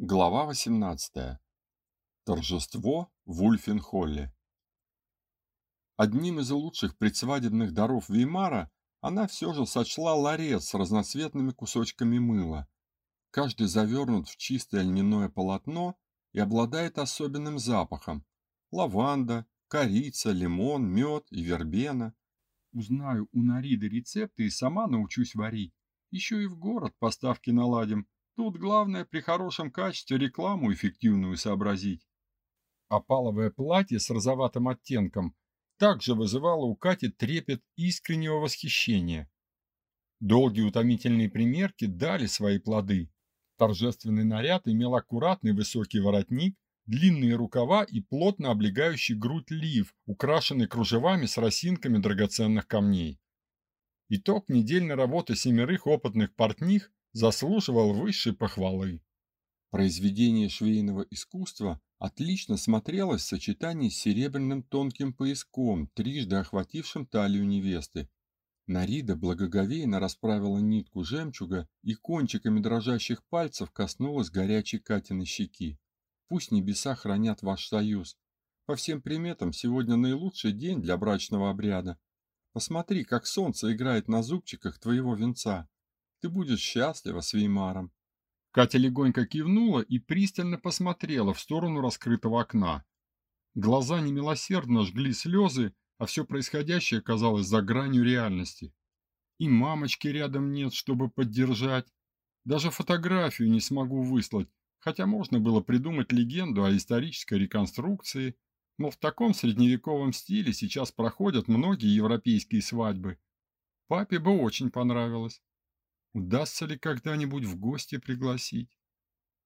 Глава 18. Торжество в Ульфенхолле. Одним из лучших предсвадебных даров Веймара она все же сочла ларец с разноцветными кусочками мыла. Каждый завернут в чистое льняное полотно и обладает особенным запахом. Лаванда, корица, лимон, мед и вербена. Узнаю у Нариды рецепты и сама научусь варить. Еще и в город поставки наладим Тут главное при хорошем качестве рекламу эффективную сообразить. Опаловое платье с розоватым оттенком также вызывало у Кати трепет искреннего восхищения. Долгие утомительные примерки дали свои плоды. Торжественный наряд имел аккуратный высокий воротник, длинные рукава и плотно облегающий грудь лиф, украшенный кружевами с росинками драгоценных камней. Итог недельной работы семерых опытных портних заслуживал высшей похвалы. Произведение швейного искусства отлично смотрелось в сочетании с серебряным тонким пояском, трижды охватившим талию невесты. Нарида благоговейно расправила нитку жемчуга и кончиками дрожащих пальцев коснулась горячей Катиной щеки. Пусть небеса хранят ваш союз. По всем приметам, сегодня наилучший день для брачного обряда. Посмотри, как солнце играет на зубчиках твоего венца. Ты будешь счастлива с Веймаром. Катя легонько кивнула и пристально посмотрела в сторону раскрытого окна. Глаза немилосердно жгли слезы, а все происходящее казалось за гранью реальности. И мамочки рядом нет, чтобы поддержать. Даже фотографию не смогу выслать, хотя можно было придумать легенду о исторической реконструкции, но в таком средневековом стиле сейчас проходят многие европейские свадьбы. Папе бы очень понравилось. Удастся ли когда-нибудь в гости пригласить?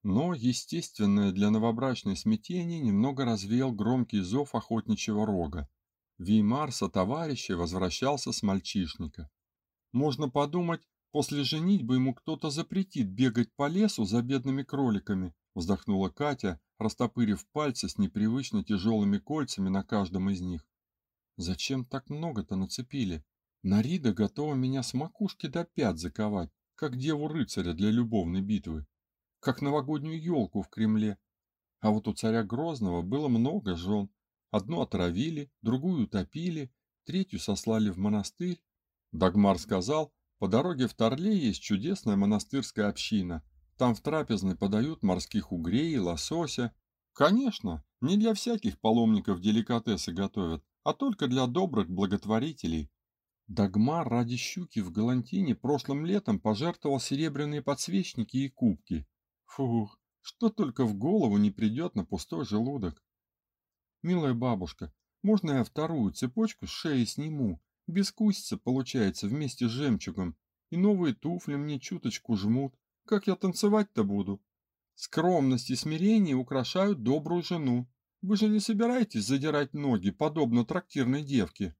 Но естественное для новобрачной смятение немного развеял громкий зов охотничьего рога. Веймар со товарища возвращался с мальчишника. Можно подумать, после женитьбы ему кто-то запретит бегать по лесу за бедными кроликами, вздохнула Катя, растопырив пальцы с непривычно тяжелыми кольцами на каждом из них. Зачем так много-то нацепили? Нарида готова меня с макушки до пят заковать, как деву-рыцаря для любовной битвы, как новогоднюю елку в Кремле. А вот у царя Грозного было много жен. Одну отравили, другую утопили, третью сослали в монастырь. Дагмар сказал, по дороге в Торле есть чудесная монастырская община. Там в трапезной подают морских угрей и лосося. Конечно, не для всяких паломников деликатесы готовят, а только для добрых благотворителей, Дагмар ради щуки в Галантине прошлым летом пожертвовал серебряные подсвечники и кубки. Фух, что только в голову не придет на пустой желудок. Милая бабушка, можно я вторую цепочку с шеи сниму? Бескусица получается вместе с жемчугом. И новые туфли мне чуточку жмут. Как я танцевать-то буду? Скромность и смирение украшают добрую жену. Вы же не собираетесь задирать ноги, подобно трактирной девке?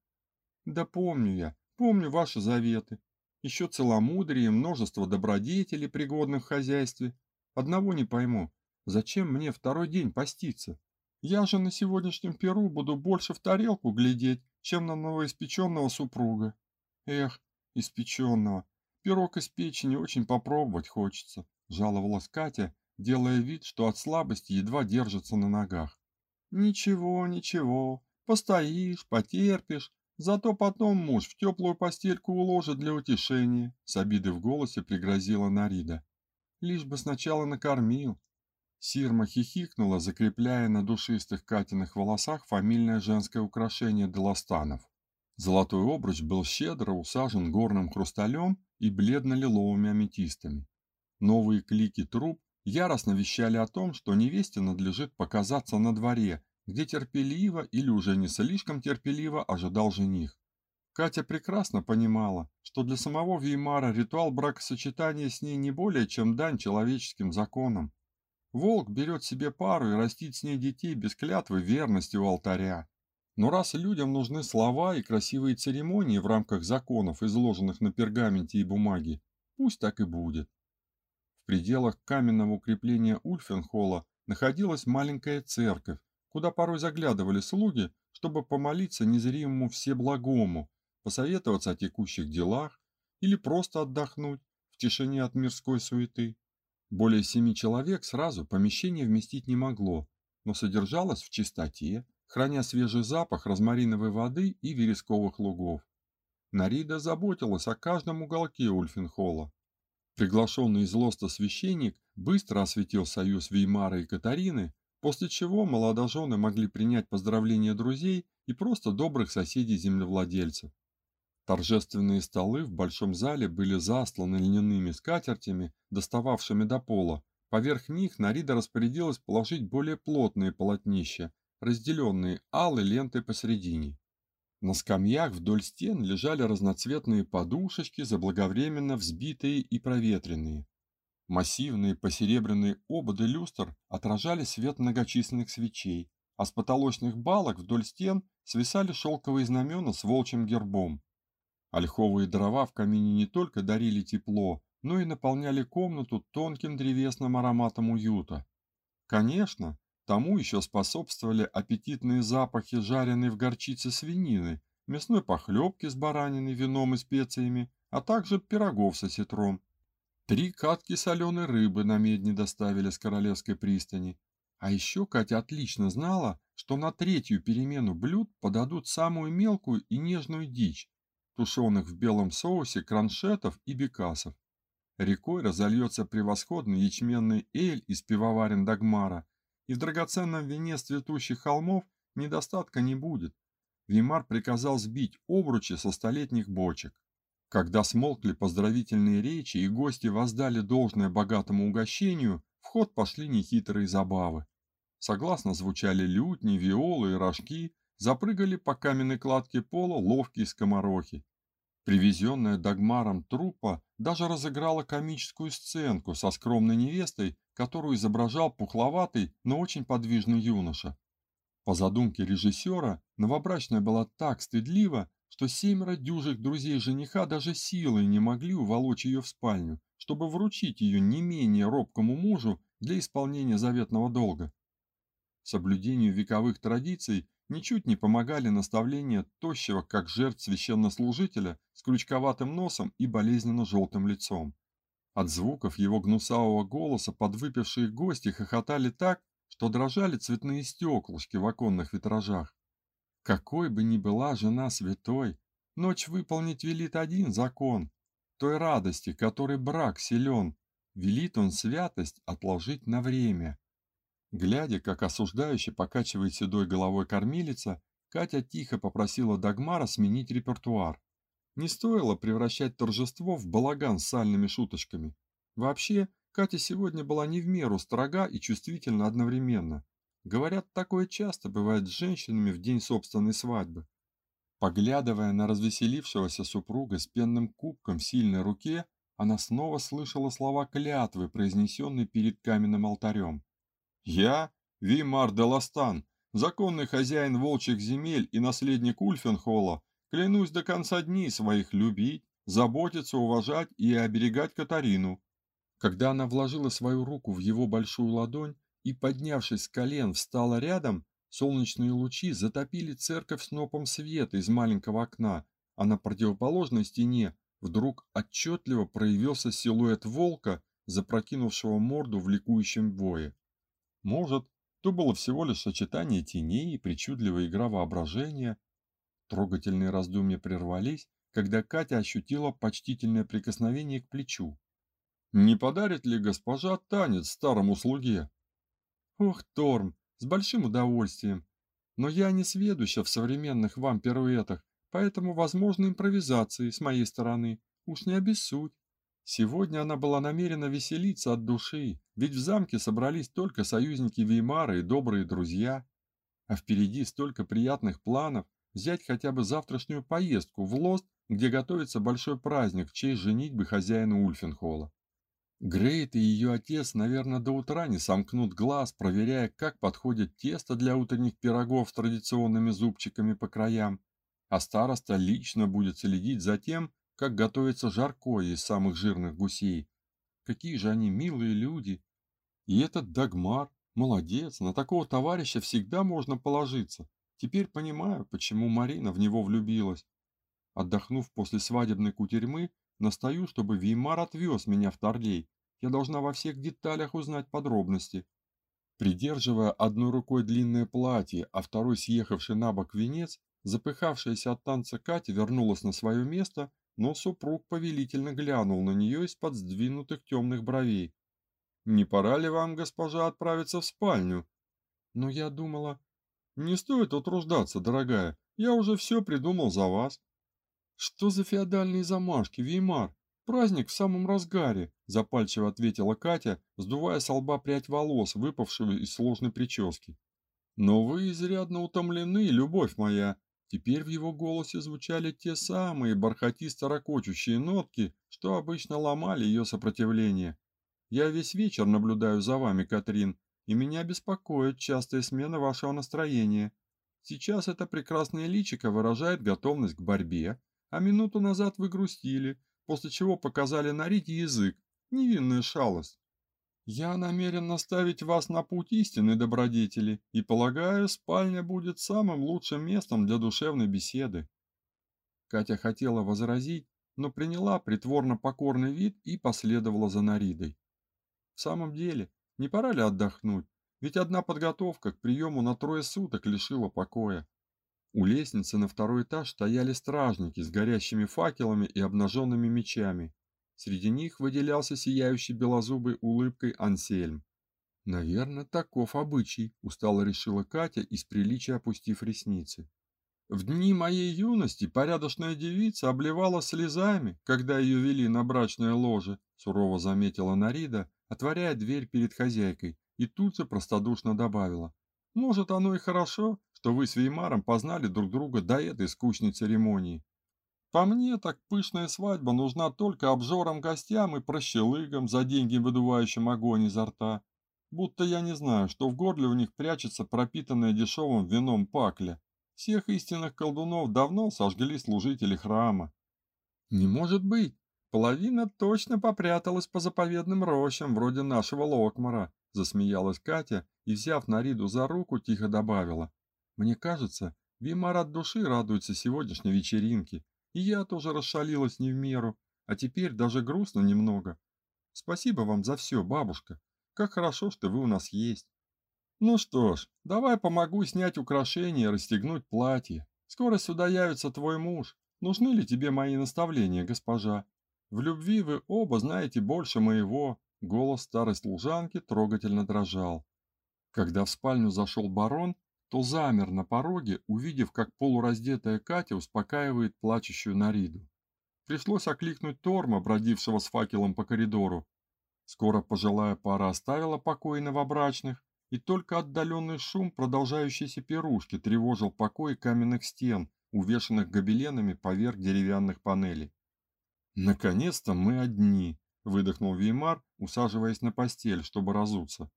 Да помню я, Помню ваши заветы. Еще целомудрие, множество добродетелей, пригодных в хозяйстве. Одного не пойму, зачем мне второй день поститься? Я же на сегодняшнем перу буду больше в тарелку глядеть, чем на новоиспеченного супруга. Эх, испеченного. Пирог из печени очень попробовать хочется, жаловалась Катя, делая вид, что от слабости едва держится на ногах. Ничего, ничего, постоишь, потерпишь, Зато потом муж в теплую постельку уложит для утешения, с обидой в голосе пригрозила Нарида. Лишь бы сначала накормил. Сирма хихикнула, закрепляя на душистых Катиных волосах фамильное женское украшение Деластанов. Золотой обруч был щедро усажен горным хрусталем и бледно-лиловыми аметистами. Новые клики труб яростно вещали о том, что невесте надлежит показаться на дворе где терпеливо или уже не слишком терпеливо ожидал жених. Катя прекрасно понимала, что для самого Веймара ритуал бракосочетания с ней не более чем дань человеческим законам. Волк берет себе пару и растит с ней детей без клятвы верности у алтаря. Но раз людям нужны слова и красивые церемонии в рамках законов, изложенных на пергаменте и бумаге, пусть так и будет. В пределах каменного укрепления Ульфенхола находилась маленькая церковь, куда порой заглядывали слуги, чтобы помолиться незримому всеблагому, посоветоваться о текущих делах или просто отдохнуть в тишине от мирской суеты. Более семи человек сразу помещение вместить не могло, но содержалось в чистоте, храня свежий запах розмариновой воды и вересковых лугов. Нарида заботилась о каждом уголке Ульфенхолла. Приглашенный из Лоста священник быстро осветил союз Веймара и Катарины, после чего молодожены могли принять поздравления друзей и просто добрых соседей-землевладельцев. Торжественные столы в большом зале были застланы льняными скатертями, достававшими до пола. Поверх них Нарида распорядилась положить более плотные полотнища, разделенные алой лентой посередине. На скамьях вдоль стен лежали разноцветные подушечки, заблаговременно взбитые и проветренные. Массивные посеребряные ободы люстр отражали свет многочисленных свечей, а с потолочных балок вдоль стен свисали шелковые знамена с волчьим гербом. Ольховые дрова в камине не только дарили тепло, но и наполняли комнату тонким древесным ароматом уюта. Конечно, Тому еще способствовали аппетитные запахи жареной в горчице свинины, мясной похлебки с бараниной, вином и специями, а также пирогов со ситром. Три катки соленой рыбы на медне доставили с Королевской пристани. А еще Катя отлично знала, что на третью перемену блюд подадут самую мелкую и нежную дичь, тушеных в белом соусе краншетов и бекасов. Рекой разольется превосходный ячменный эль из пивоварен Дагмара, и в драгоценном вине с цветущих холмов недостатка не будет. Вимар приказал сбить обручи со столетних бочек. Когда смолкли поздравительные речи и гости воздали должное богатому угощению, в ход пошли нехитрые забавы. Согласно звучали лютни, виолы и рожки, запрыгали по каменной кладке пола ловкие скоморохи. Привезенная Дагмаром труппа даже разыграла комическую сценку со скромной невестой, которую изображал пухловатый, но очень подвижный юноша. По задумке режиссера, новобрачная была так стыдлива, что семеро дюжих друзей жениха даже силой не могли уволочь ее в спальню, чтобы вручить ее не менее робкому мужу для исполнения заветного долга. Соблюдению вековых традиций ничуть не помогали наставления тощего, как жертв священнослужителя, с крючковатым носом и болезненно желтым лицом. От звуков его гнусавого голоса подвыпившие гости хохотали так, что дрожали цветные стеклышки в оконных витражах. Какой бы ни была жена святой, ночь выполнить велит один закон, той радости, которой брак силен, велит он святость отложить на время. Глядя, как осуждающе покачивает седой головой кормилица, Катя тихо попросила Дагмара сменить репертуар. Не стоило превращать торжество в балаган с сальными шуточками. Вообще, Катя сегодня была не в меру строга и чувствительна одновременно. Говорят, такое часто бывает с женщинами в день собственной свадьбы. Поглядывая на развеселившегося супруга с пенным кубком в сильной руке, она снова слышала слова клятвы, произнесенные перед каменным алтарем. Я, Вимар де Ластан, законный хозяин волчьих земель и наследник Ульфенхолла, клянусь до конца дней своих любить, заботиться, уважать и оберегать Катарину. Когда она вложила свою руку в его большую ладонь и, поднявшись с колен, встала рядом, солнечные лучи затопили церковь снопом света из маленького окна, а на противоположной стене вдруг отчетливо проявился силуэт волка, запрокинувшего морду в ликующем вое. Может, то было всего лишь сочетание теней и причудливая игра воображения. Трогательные раздумья прервались, когда Катя ощутила почтительное прикосновение к плечу. Не подарит ли госпожа танец старому слуге? Ох, Торм, с большим удовольствием. Но я не сведуща в современных вам пируэтах, поэтому возможны импровизации с моей стороны. Уж не обессудь. Сегодня она была намерена веселиться от души, ведь в замке собрались только союзники Веймара и добрые друзья. А впереди столько приятных планов взять хотя бы завтрашнюю поездку в Лост, где готовится большой праздник в честь женитьбы хозяина Ульфенхолла. Грейт и ее отец, наверное, до утра не сомкнут глаз, проверяя, как подходит тесто для утренних пирогов с традиционными зубчиками по краям, а староста лично будет следить за тем, как готовится жаркое из самых жирных гусей. Какие же они милые люди. И этот Дагмар, молодец, на такого товарища всегда можно положиться. Теперь понимаю, почему Марина в него влюбилась. Отдохнув после свадебной кутерьмы, настаю, чтобы Веймар отвез меня в Торлей. Я должна во всех деталях узнать подробности. Придерживая одной рукой длинное платье, а второй съехавший на бок венец, запыхавшаяся от танца Катя вернулась на свое место, но супруг повелительно глянул на нее из-под сдвинутых темных бровей. «Не пора ли вам, госпожа, отправиться в спальню?» «Но я думала...» «Не стоит утруждаться, дорогая, я уже все придумал за вас». «Что за феодальные замашки, Веймар? Праздник в самом разгаре», – запальчиво ответила Катя, сдувая с лба прядь волос, выпавшую из сложной прически. «Но вы изрядно утомлены, любовь моя». Теперь в его голосе звучали те самые бархатисто-ракочущие нотки, что обычно ломали ее сопротивление. «Я весь вечер наблюдаю за вами, Катрин, и меня беспокоит частая смена вашего настроения. Сейчас это прекрасное личико выражает готовность к борьбе, а минуту назад вы грустили, после чего показали на Рите язык, невинная шалость. Я намерен наставить вас на путь истинной добродетели и полагаю, спальня будет самым лучшим местом для душевной беседы. Катя хотела возразить, но приняла притворно покорный вид и последовала за Наридой. В самом деле, не пора ли отдохнуть? Ведь одна подготовка к приему на трое суток лишила покоя. У лестницы на второй этаж стояли стражники с горящими факелами и обнаженными мечами. Среди них выделялся сияющий белозубой улыбкой Ансельм. Наверное, таков обычай, устало решила Катя, из приличия опустив ресницы. В дни моей юности порядочная девица обливала слезами, когда ее вели на брачное ложе, сурово заметила Нарида, отворяя дверь перед хозяйкой, и тут же простодушно добавила: "Может, оно и хорошо, что вы с Веймаром познали друг друга до этой скучной церемонии. По мне, так пышная свадьба нужна только обжорам гостям и прощелыгам за деньги выдувающим огонь изо рта. Будто я не знаю, что в горле у них прячется пропитанная дешевым вином пакля. Всех истинных колдунов давно сожгли служители храма. Не может быть. Половина точно попряталась по заповедным рощам, вроде нашего Локмара, засмеялась Катя и, взяв Нариду за руку, тихо добавила: мне кажется, Вимар от души радуется сегодняшней вечеринке, и я тоже расшалилась не в меру, а теперь даже грустно немного. Спасибо вам за все, бабушка. Как хорошо, что вы у нас есть. Ну что ж, давай помогу снять украшения и расстегнуть платье. Скоро сюда явится твой муж. Нужны ли тебе мои наставления, госпожа? В любви вы оба знаете больше моего. Голос старой служанки трогательно дрожал. Когда в спальню зашел барон, то замер на пороге, увидев, как полураздетая Катя успокаивает плачущую Нариду. Пришлось окликнуть Торма, бродившего с факелом по коридору. Скоро пожилая пара оставила покой новобрачных, и только отдаленный шум продолжающейся пирушки тревожил покой каменных стен, увешанных гобеленами поверх деревянных панелей. «Наконец-то мы одни!» – выдохнул Веймар, усаживаясь на постель, чтобы разуться.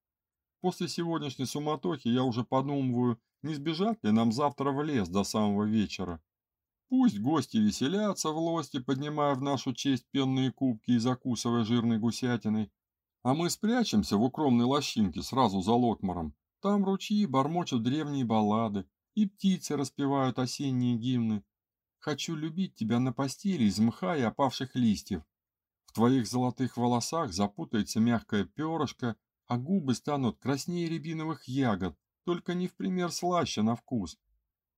После сегодняшней суматохи я уже подумываю, не сбежать ли нам завтра в лес до самого вечера. Пусть гости веселятся в лости, поднимая в нашу честь пенные кубки и закусывая жирной гусятиной, а мы спрячемся в укромной лощинке сразу за Локмаром. Там ручьи бормочут древние баллады, и птицы распевают осенние гимны. Хочу любить тебя на постели из мха и опавших листьев. В твоих золотых волосах запутается мягкое перышко, а губы станут краснее рябиновых ягод, только не в пример слаще на вкус.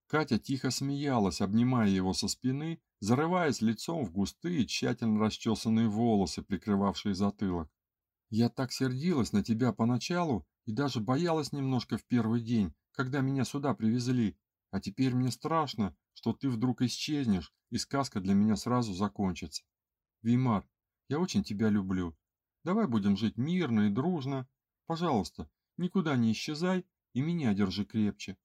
Катя тихо смеялась, обнимая его со спины, зарываясь лицом в густые, тщательно расчесанные волосы, прикрывавшие затылок. Я так сердилась на тебя поначалу и даже боялась немножко в первый день, когда меня сюда привезли. А теперь мне страшно, что ты вдруг исчезнешь, и сказка для меня сразу закончится. Вимар, я очень тебя люблю. Давай будем жить мирно и дружно, Пожалуйста, никуда не исчезай и меня держи крепче.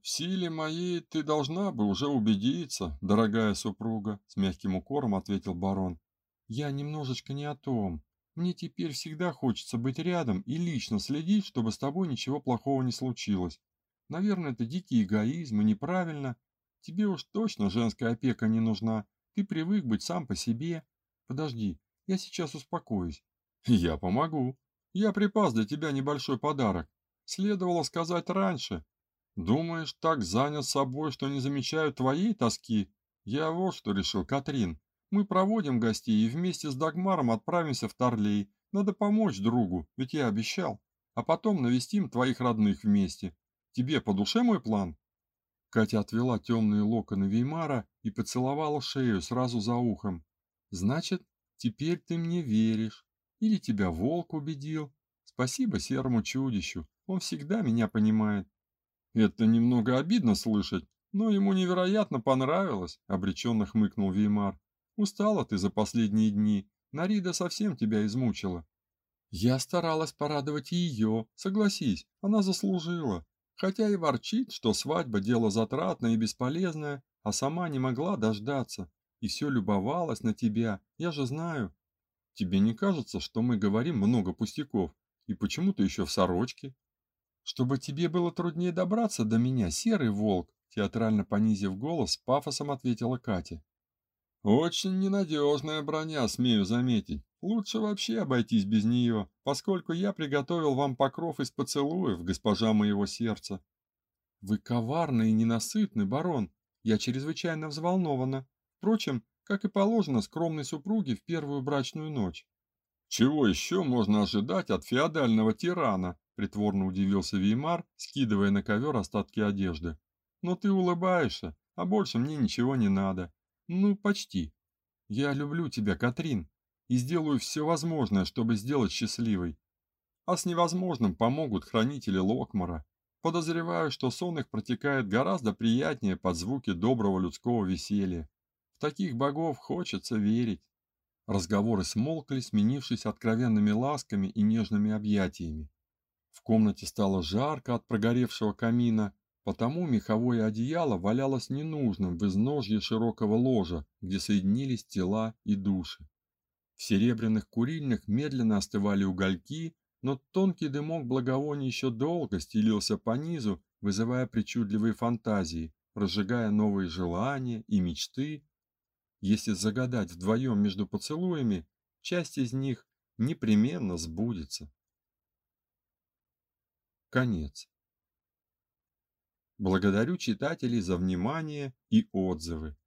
В силе моей ты должна бы уже убедиться, дорогая супруга, с мягким укором ответил барон. Я немножечко не о том. Мне теперь всегда хочется быть рядом и лично следить, чтобы с тобой ничего плохого не случилось. Наверное, это дикий эгоизм и неправильно. Тебе уж точно женская опека не нужна. Ты привык быть сам по себе. Подожди, я сейчас успокоюсь. Я помогу, я припас для тебя небольшой подарок. Следовало сказать раньше. Думаешь, так занят собой, что не замечаю твоей тоски? Я вот что решил, Катрин. Мы проводим гостей и вместе с Дагмаром отправимся в Торлей. Надо помочь другу, ведь я обещал. А потом навестим твоих родных вместе. Тебе по душе мой план?» Катя отвела темные локоны Веймара и поцеловала шею сразу за ухом. «Значит, теперь ты мне веришь. Или тебя волк убедил. Спасибо серому чудищу, он всегда меня понимает». «Это немного обидно слышать, но ему невероятно понравилось», — обреченно хмыкнул Веймар. «Устала ты за последние дни, Нарида совсем тебя измучила». «Я старалась порадовать ее, согласись, она заслужила хотя и ворчит, что свадьба дело затратное и бесполезное, а сама не могла дождаться и все любовалась на тебя. Я же знаю. Тебе не кажется, что мы говорим много пустяков, и почему ты еще в сорочке? Чтобы тебе было труднее добраться до меня, серый волк, театрально понизив голос, пафосом ответила Катя. Очень ненадежная броня, смею заметить. Лучше вообще обойтись без нее, поскольку я приготовил вам покров из поцелуев, госпожа моего сердца. Вы коварны и ненасытны, барон. Я чрезвычайно взволнована. Впрочем, как и положено скромной супруге в первую брачную ночь. Чего еще можно ожидать от феодального тирана? Притворно удивился Веймар, скидывая на ковер остатки одежды. Но ты улыбаешься, а больше мне ничего не надо. Ну, почти. Я люблю тебя, Катрин, и сделаю все возможное, чтобы сделать счастливой. А с невозможным помогут хранители Локмара. Подозреваю, что сон их протекает гораздо приятнее под звуки доброго людского веселья. Таких богов хочется верить. Разговоры смолкли, сменившись откровенными ласками и нежными объятиями. В комнате стало жарко от прогоревшего камина, потому меховое одеяло валялось ненужным в изножье широкого ложа, где соединились тела и души. В серебряных курильных медленно остывали угольки, но тонкий дымок благовоний еще долго стелился по низу, вызывая причудливые фантазии, разжигая новые желания и мечты. Если загадать вдвоем между поцелуями, часть из них непременно сбудется. Конец. Благодарю читателей за внимание и отзывы.